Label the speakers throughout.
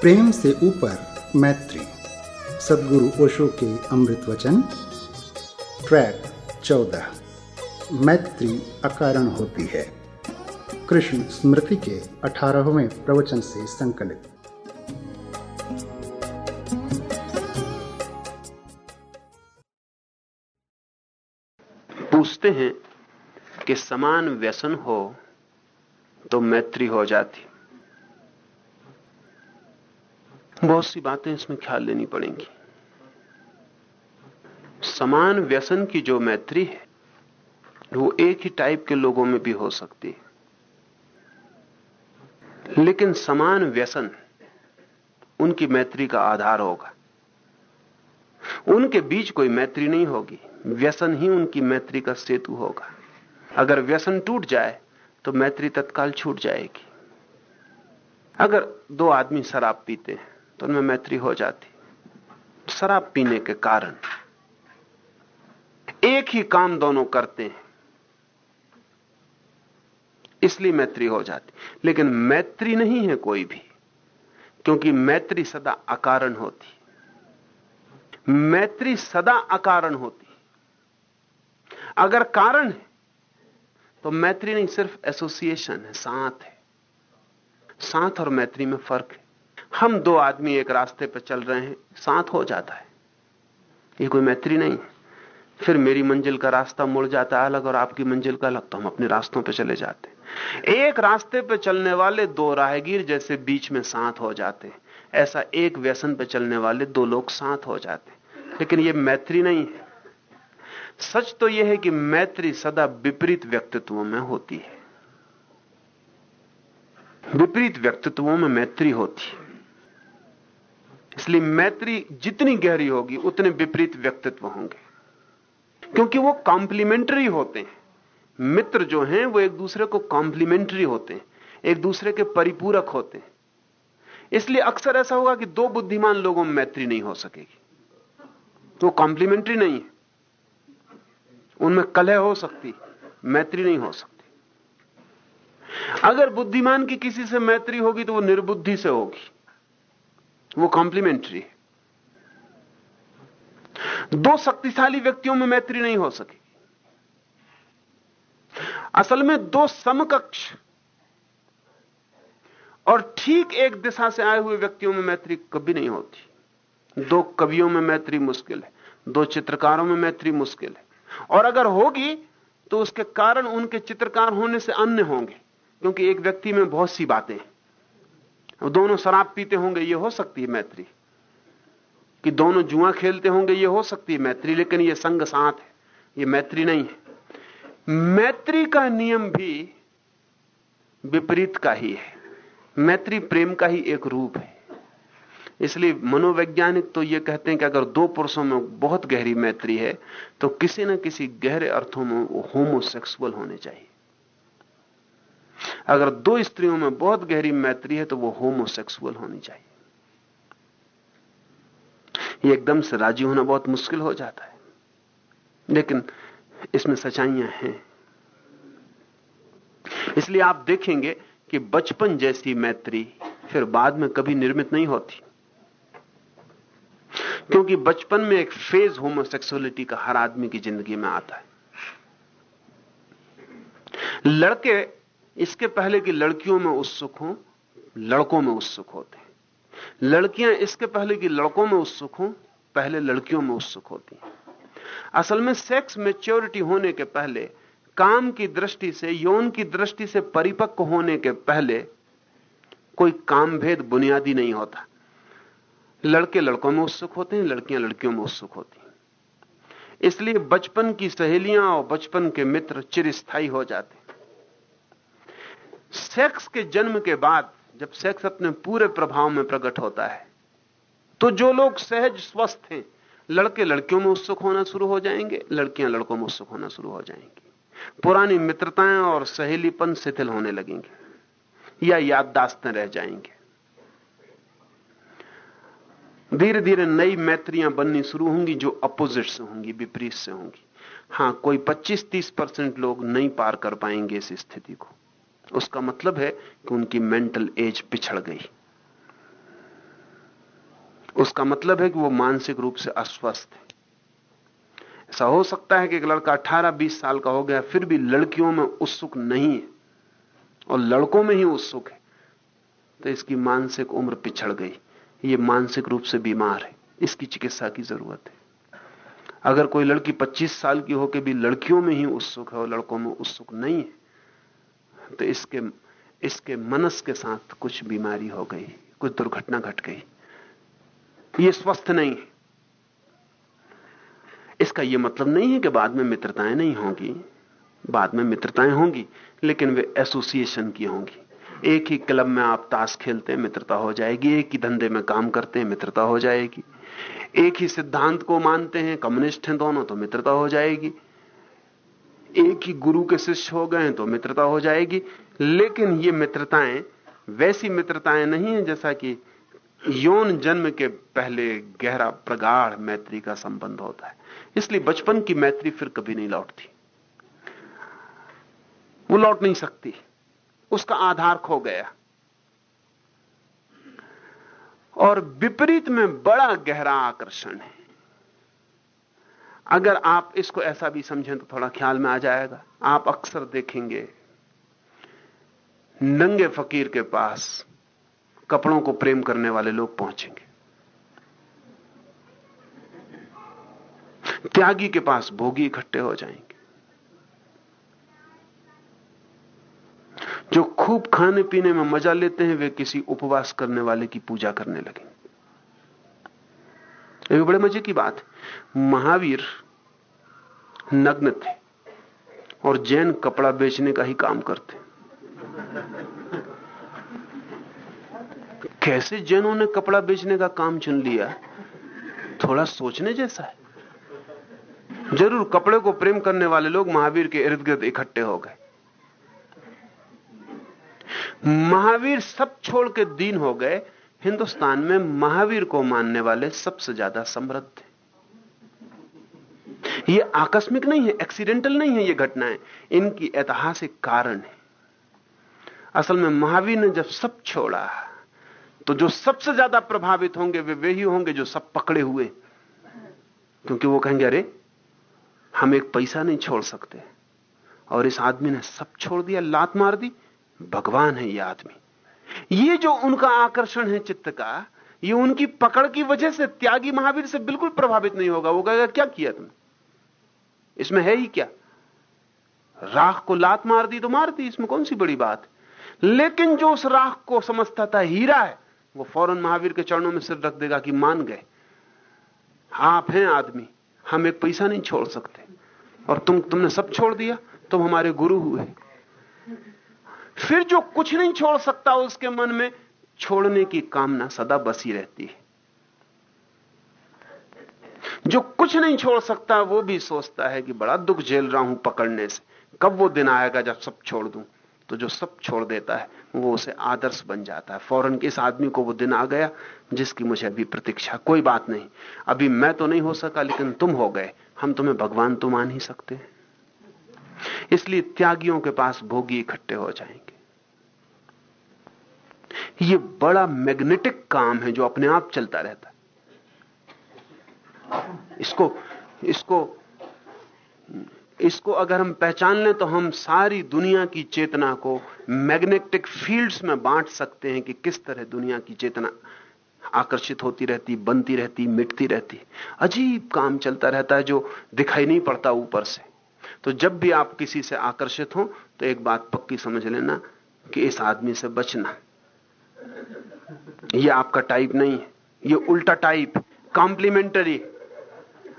Speaker 1: प्रेम से ऊपर मैत्री। सदगुरु ओशो के अमृत वचन। ट्रैक चौदह। मैत्री अकारण होती है। कृष्ण स्मृति के अठारहवें प्रवचन से संकलित।
Speaker 2: पूछते हैं कि समान व्यसन हो तो मैत्री हो जाती। बहुत सी बातें इसमें ख्याल लेनी पड़ेंगी। समान व्यसन की जो मैत्री है, वो एक ही टाइप के लोगों में भी हो सकती है। लेकिन समान व्यसन, उनकी मैत्री का आधार होगा। उनके बीच कोई मैत्री नहीं होगी, व्यसन ही उनकी मैत्री का सेतु होगा। अगर व्यसन टूट जाए तो मैत्री तत्काल छूट जाएगी। अगर दो आदमी शराब पीते हैं तो उनमें मैत्री हो जाती। शराब पीने के कारण। एक ही काम दोनों करते हैं। इसलिए मैत्री हो जाती। लेकिन मैत्री नहीं है कोई भी, क्योंकि मैत्री सदा अकारण होती। मैत्री सदा अकारण होती। अगर कारण है तो मैत्री नहीं, सिर्फ़ एसोसिएशन है, साथ है। साथ और मैत्री में फ़र्क है। हम दो आदमी एक रास्ते पर चल रहे हैं, साथ हो जाता है। ये कोई मैत्री नहीं। फिर मेरी मंजिल का रास्ता मुड़ जाता है अलग, और आपकी मंजिल का अलग तो हम अपने रास्तों पर चले जाते हैं। एक रास्ते पर चलने वाले दो राहगीर जैसे बीच में साथ हो जाते ऐसा एक व्यसन पर चलने वाले दो लोग साथ हो जाते लेकिन ये मैत्री नहीं है। सच तो यह है कि मैत्री सदा विपरीत व्यक्तित्वों में होती है। विपरीत व्यक्तित्वों में मैत्री होती है। इसलिए मैत्री जितनी गहरी होगी, उतने विपरीत व्यक्तित्व होंगे। क्योंकि वो कॉम्प्लीमेंट्री होते हैं। मित्र जो हैं, वो एक दूसरे को कॉम्प्लीमेंट्री होते हैं। एक दूसरे के परिपूरक होते हैं। इसलिए अक्सर ऐसा होगा कि दो बुद्धिमान लोगों में मैत्री नहीं हो सकेगी। तो कॉम्प्लीमेंट्री नहीं है। उनमें कलह हो सकती, मैत्री नहीं हो सकती। अगर बुद्धिमान की किसी से मैत्री होगी तो वो निर्बुद्धि से होगी। वो कॉम्प्लीमेंट्री है दो शक्तिशाली व्यक्तियों में मैत्री नहीं हो सकी। असल में दो समकक्ष और ठीक एक दिशा से आए हुए व्यक्तियों में मैत्री कभी नहीं होती। दो कवियों में मैत्री मुश्किल है, दो चित्रकारों में मैत्री मुश्किल है। और अगर होगी तो उसके कारण उनके चित्रकार होने से अन्य होंगे, क्योंकि एक व्यक्ति में बहुत सी बातें दोनों शराब पीते होंगे, ये हो सकती है मैत्री। कि दोनों जुआ खेलते होंगे, ये हो सकती है मैत्री, लेकिन ये संग साथ है, ये मैत्री नहीं है। मैत्री का नियम भी विपरीत का ही है। मैत्री प्रेम का ही एक रूप है। इसलिए मनोवैज्ञानिक तो ये कहते हैं कि अगर दो पुरुषों में बहुत गहरी मैत्री है तो किसी न किसी गहरे अर्थों में वो होमोसेक्सुअल होने चाहिए। अगर दो स्त्रियों में बहुत गहरी मैत्री है तो वो होमोसेक्सुअल होनी चाहिए। ये एकदम से राज़ी होना बहुत मुश्किल हो जाता है। लेकिन इसमें सच्चाइयाँ हैं। इसलिए आप देखेंगे कि बचपन जैसी मैत्री फिर बाद में कभी निर्मित नहीं होती। क्योंकि बचपन में एक फ़ेज़ होमोसेक्सुअलिटी का हर आदमी की ज़िंदगी में आता है। लड़के इसके पहले कि लड़कियों में उत्सुक हो, लड़कों में उत्सुक होते हैं। लड़कियाँ इसके पहले कि लड़कों में उत्सुक हो, पहले लड़कियों में उत्सुक होती हैं। असल में सेक्स मेच्योरिटी होने के पहले, काम की दृष्टि से, यौन की दृष्टि से परिपक्व होने के पहले कोई काम भेद बुनियादी नहीं होता। लड़के लड़कों में उत्सुक होते हैं, लड़कियाँ लड़कियों में उत्सुक होती हैं। इसलिए बचपन की सहेलियाँ और बचपन के मित्र चिरस्थायी हो जाते सेक्स के जन्म के बाद जब सेक्स अपने पूरे प्रभाव में प्रकट होता है तो जो लोग सहज स्वस्थ हैं, लड़के लड़कियों में उत्सुक होना शुरू हो जाएँगे, लड़कियाँ लड़कों में उत्सुक होना शुरू हो जाएँगी। पुरानी मित्रताएँ और सहेलीपन शिथिल होने लगेंगे, या याददाश्तें रह जाएँगे। धीरे धीरे नई मैत्रियाँ बननी शुरू होंगी जो अपोजिट से होंगी, विपरीत से होंगी। हाँ, कोई 25-30 परसेंट लोग नहीं पार कर पाएँगे इस स्थिति को। उसका मतलब है कि उनकी मेंटल एज पिछड़ गई। उसका मतलब है कि वो मानसिक रूप से अस्वस्थ है। ऐसा हो सकता है कि एक लड़का 18-20 साल का हो गया, फिर भी लड़कियों में उत्सुक नहीं है और लड़कों में ही उत्सुक है। तो इसकी मानसिक उम्र पिछड़ गई। ये मानसिक रूप से बीमार है। इसकी चिकित्सा की ज़रूरत है। अगर कोई लड़की 25 साल की होकर भी लड़कियों में ही उत्सुक है और लड़कों में उत्सुक नहीं है तो इसके इसके मनस के साथ कुछ बीमारी हो गई, कुछ दुर्घटना घट गई। ये स्वस्थ नहीं इसका यह मतलब नहीं है कि बाद में मित्रताएँ नहीं होंगी। बाद में मित्रताएँ होंगी, लेकिन वे एसोसिएशन की होंगी। एक ही क्लब में आप ताश खेलते हैं, मित्रता हो जाएगी। एक ही धंधे में काम करते हैं, मित्रता हो जाएगी। एक ही सिद्धांत को मानते हैं, कम्युनिस्ट हैं दोनों तो मित्रता हो जाएगी। एक ही गुरु के शिष्य हो गए तो मित्रता हो जाएगी। लेकिन ये मित्रताएँ वैसी मित्रताएँ नहीं है जैसा कि यौन जन्म के पहले गहरा प्रगाढ़ मैत्री का संबंध होता है। इसलिए बचपन की मैत्री फिर कभी नहीं लौटती। वो लौट नहीं सकती। उसका आधार खो गया। और विपरीत में बड़ा गहरा आकर्षण है। अगर आप इसको ऐसा भी समझें तो थोड़ा ख्याल में आ जाएगा। आप अक्सर देखेंगे, नंगे फकीर के पास कपड़ों को प्रेम करने वाले लोग पहुँचेंगे। त्यागी के पास भोगी इकट्ठे हो जाएँगे। जो खूब खाने पीने में मज़ा लेते हैं, वे किसी उपवास करने वाले की पूजा करने लगेंगे। ये बड़े मज़े की बात। है महावीर नग्न थे और जैन कपड़ा बेचने का ही काम करते। कैसे जैनों ने कपड़ा बेचने का काम चुन लिया? थोड़ा सोचने जैसा है। ज़रूर कपड़े को प्रेम करने वाले लोग महावीर के इर्द गिर्द इकट्ठे हो गए। महावीर सब छोड़ के दीन हो गए। हिंदुस्तान में महावीर को मानने वाले सबसे ज़्यादा समृद्ध थे ये आकस्मिक नहीं है, एक्सीडेंटल नहीं है ये घटनाएँ, इनकी ऐतिहासिक कारण है। असल में महावीर ने जब सब छोड़ा तो जो सबसे ज़्यादा प्रभावित होंगे, वे वे ही होंगे जो सब पकड़े हुए। क्योंकि वो कहेंगे, अरे, हम एक पैसा नहीं छोड़ सकते। और इस आदमी ने सब छोड़ दिया, लात मार दी। भगवान है ये आदमी। ये जो उनका आकर्षण है चित्त का, ये उनकी पकड़ की वजह से त्यागी महावीर से बिल्कुल प्रभावित नहीं होगा। वो कहेगा, क्या किया तुमने? इसमें है ही क्या? राख को लात मार दी तो मार दी, इसमें कौन सी बड़ी बात? लेकिन जो उस राख को समझता था हीरा है, वो फ़ौरन महावीर के चरणों में सिर रख देगा कि मान गए। आप हैं आदमी, हम एक पैसा नहीं छोड़ सकते। और तुम, तुमने सब छोड़ दिया, तुम हमारे गुरु हुए। फिर जो कुछ नहीं छोड़ सकता उसके मन में छोड़ने की कामना सदा बसी रहती है। जो कुछ नहीं छोड़ सकता, वो भी सोचता है कि बड़ा दुख झेल रहा हूँ पकड़ने से। कब वो दिन आएगा जब सब छोड़ दूँ? तो जो सब छोड़ देता है, वो उसे आदर्श बन जाता है। फ़ौरन के इस आदमी को वो दिन आ गया, जिसकी मुझे अभी प्रतीक्षा, कोई बात नहीं। अभी मैं तो नहीं हो सका, लेकिन तुम हो गए। हम तुम्हें भगवान तो मान ही सकते हैं। इसलिए त्यागियों के पास भोगी इकट्ठे हो जाएँगे। ये बड़ा मैग्नेटिक काम है जो अपने आप चलता रहता है। इसको इसको इसको अगर हम पहचान लें तो हम सारी दुनिया की चेतना को मैग्नेटिक फील्ड्स में बांट सकते हैं कि किस तरह दुनिया की चेतना आकर्षित होती रहती, बनती रहती, मिटती रहती। अजीब काम चलता रहता है जो दिखाई नहीं पड़ता ऊपर से। तो जब भी आप किसी से आकर्षित हो तो एक बात पक्की समझ लेना कि इस आदमी से बचना। ये आपका टाइप नहीं है। ये उल्टा टाइप कॉम्प्लीमेंटरी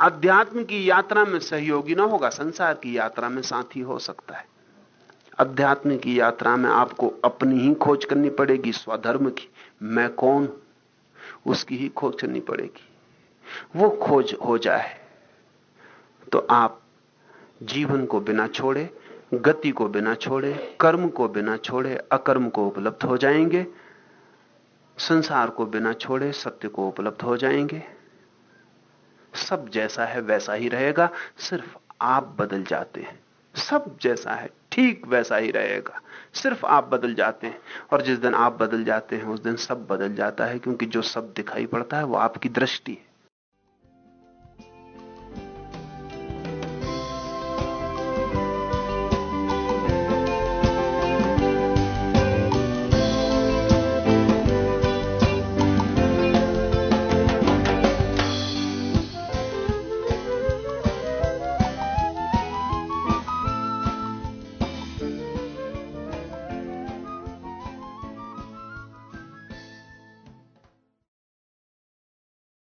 Speaker 2: अध्यात्म की यात्रा में सहयोगी ना होगा, संसार की यात्रा में साथी हो सकता है। अध्यात्म की यात्रा में आपको अपनी ही खोज करनी पड़ेगी, स्वधर्म की। मैं कौन उसकी ही खोज करनी पड़ेगी। वो खोज हो जाए तो आप जीवन को बिना छोड़े, गति को बिना छोड़े, कर्म को बिना छोड़े, अकर्म को उपलब्ध हो जाएँगे। संसार को बिना छोड़े सत्य को उपलब्ध हो जाएँगे। सब जैसा है वैसा ही रहेगा, सिर्फ़ आप बदल जाते हैं। सब जैसा है, ठीक वैसा ही रहेगा। सिर्फ़ आप बदल जाते हैं और जिस दिन आप बदल जाते हैं, उस दिन सब बदल जाता है, क्योंकि जो सब दिखाई पड़ता है, वो आपकी दृष्टि है।